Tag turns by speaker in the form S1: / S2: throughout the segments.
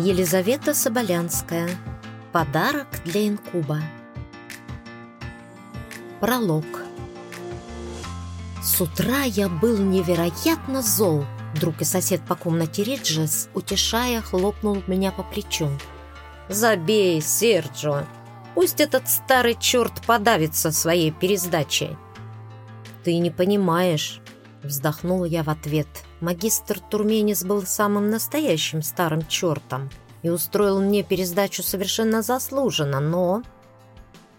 S1: Елизавета Соболянская. Подарок для инкуба. Пролог. С утра я был невероятно зол. Друг и сосед по комнате Риджес, утешая, хлопнул меня по плечу. «Забей, Серджо! Пусть этот старый черт подавится своей пересдачей!» «Ты не понимаешь!» Вздохнула я в ответ – Магистр Турменис был самым настоящим старым чертом и устроил мне пересдачу совершенно заслуженно, но...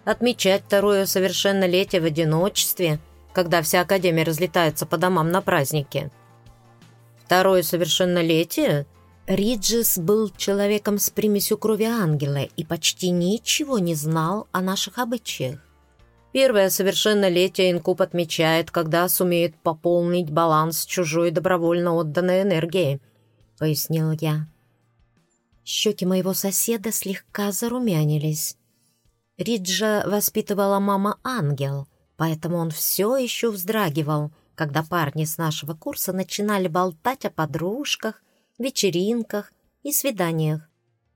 S1: Отмечать второе совершеннолетие в одиночестве, когда вся Академия разлетается по домам на праздники. Второе совершеннолетие? Риджис был человеком с примесью крови ангела и почти ничего не знал о наших обычаях. Первое совершеннолетие инкуб отмечает, когда сумеет пополнить баланс чужой добровольно отданной энергии», — пояснил я. Щеки моего соседа слегка зарумянились. Риджа воспитывала мама-ангел, поэтому он все еще вздрагивал, когда парни с нашего курса начинали болтать о подружках, вечеринках и свиданиях.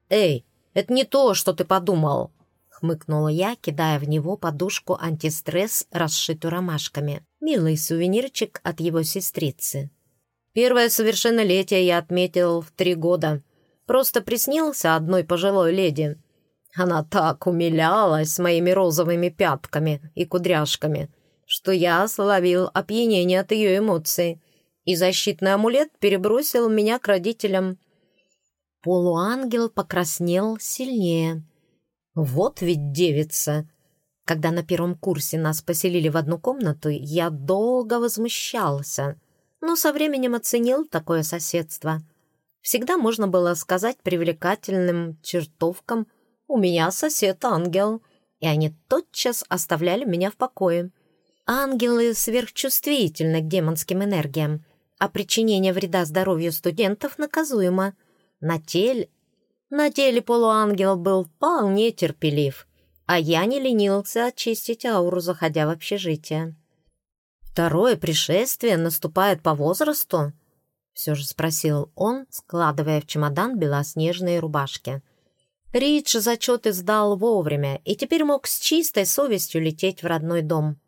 S1: «Эй, это не то, что ты подумал!» Хмыкнула я, кидая в него подушку антистресс, расшитую ромашками. Милый сувенирчик от его сестрицы. Первое совершеннолетие я отметил в три года. Просто приснился одной пожилой леди. Она так умилялась моими розовыми пятками и кудряшками, что я словил опьянение от ее эмоций, и защитный амулет перебросил меня к родителям. Полуангел покраснел сильнее — вот ведь девица! Когда на первом курсе нас поселили в одну комнату, я долго возмущался, но со временем оценил такое соседство. Всегда можно было сказать привлекательным чертовкам «У меня сосед-ангел», и они тотчас оставляли меня в покое. Ангелы сверхчувствительны к демонским энергиям, а причинение вреда здоровью студентов наказуемо. На теле на деле полуангел был вполне терпелив, а я не ленился очистить ауру, заходя в общежитие. «Второе пришествие наступает по возрасту?» — все же спросил он, складывая в чемодан белоснежные рубашки. Ридж зачеты сдал вовремя и теперь мог с чистой совестью лететь в родной дом.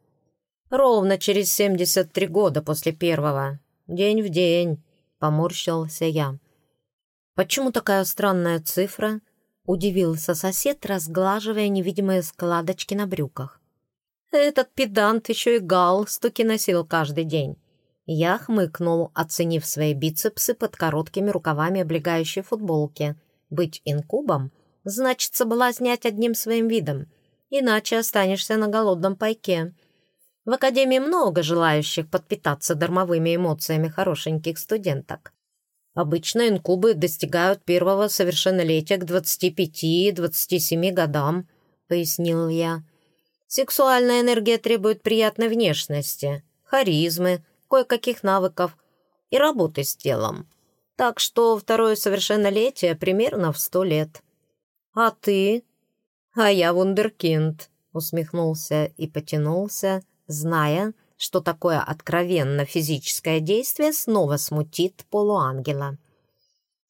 S1: «Ровно через семьдесят три года после первого. День в день», — поморщился я. «Почему такая странная цифра?» — удивился сосед, разглаживая невидимые складочки на брюках. «Этот педант еще и галстуки носил каждый день». Я хмыкнул, оценив свои бицепсы под короткими рукавами облегающей футболки. Быть инкубом значит соблазнять одним своим видом, иначе останешься на голодном пайке. В академии много желающих подпитаться дармовыми эмоциями хорошеньких студенток. Обычно инкубы достигают первого совершеннолетия к 25-27 годам», — пояснил я. «Сексуальная энергия требует приятной внешности, харизмы, кое-каких навыков и работы с телом. Так что второе совершеннолетие примерно в сто лет». «А ты?» «А я вундеркинд», — усмехнулся и потянулся, зная, что такое откровенно физическое действие снова смутит полуангела.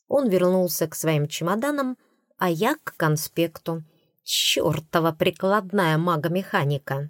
S1: Он вернулся к своим чемоданам, а я к конспекту. Чёртова прикладная мага-механика!